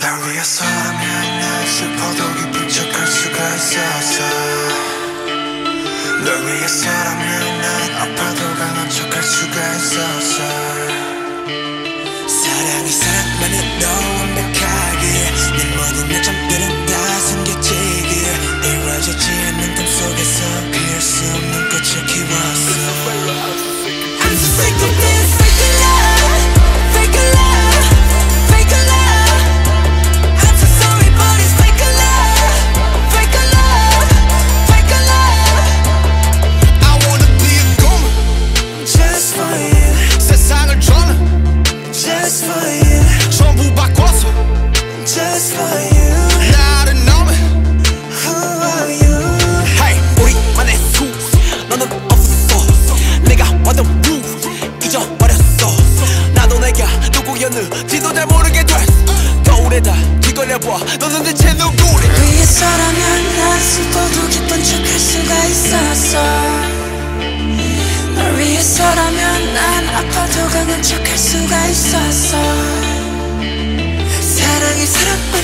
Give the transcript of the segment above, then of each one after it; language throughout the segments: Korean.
날 위해서라면 난 슬퍼도 기쁜 척할 수가 있었어 널 위해서라면 난 아파도 강한 척할 수가 있었어 사랑이 사랑만으로 완벽하게. 내 모든 요점들은 다 숨겨지게 이루어지지 않는 꿈 속에서 피울 수 없는 꽃을 키웠 완전 루 잊어버렸어 나도 내가 누구였는지도 잘 모르게 됐어 거울에다 뒤걸려봐 너는 대체 누구래 위해서라면 난 슬퍼도 기쁜 척할 수가 있었어. 널 위해서라면 난 아파도 강한 척할 수가 있었어. 사랑이 사랑만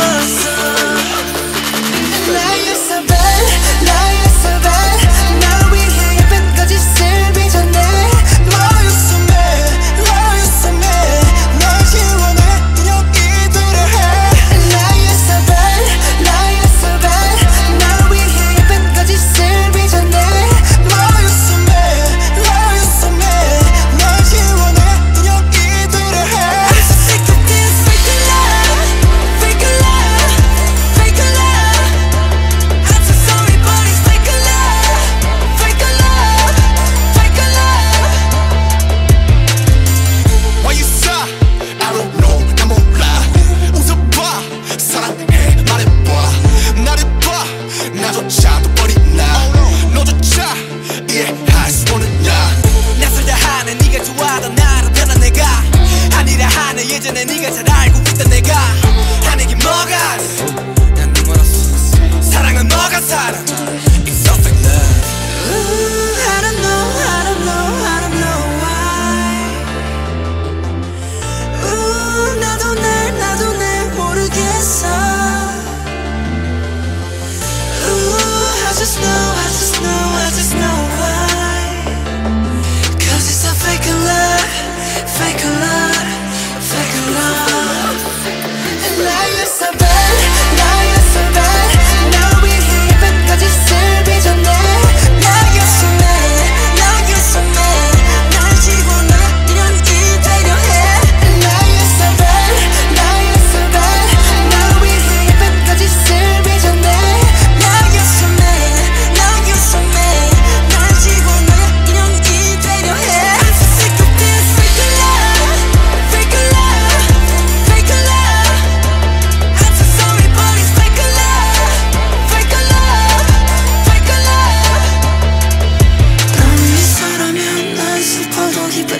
꽃을